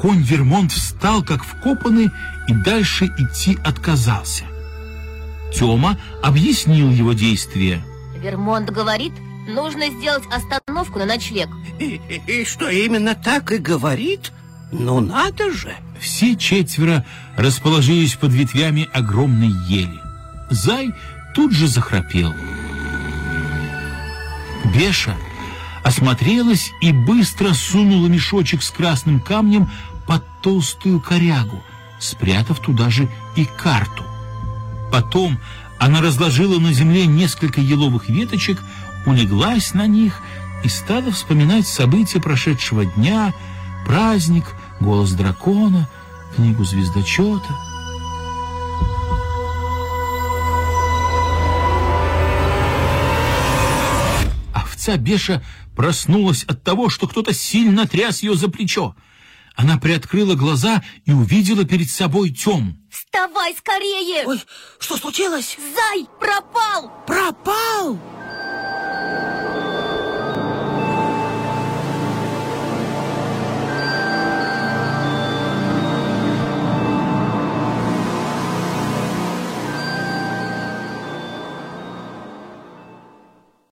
Конь Вермонт встал, как вкопанный, и дальше идти отказался. Тёма объяснил его действия. Вермонт говорит, нужно сделать остановку на ночлег. И, и, и что, именно так и говорит? Ну надо же! Все четверо расположились под ветвями огромной ели. Зай тут же захрапел. Беша осмотрелась и быстро сунула мешочек с красным камнем под толстую корягу, спрятав туда же и карту. Потом она разложила на земле несколько еловых веточек, улеглась на них и стала вспоминать события прошедшего дня, праздник, голос дракона, книгу звездочета. Овца Беша проснулась от того, что кто-то сильно тряс ее за плечо. Она приоткрыла глаза и увидела перед собой Тем. Вставай скорее! Ой, что случилось? Зай пропал! Пропал?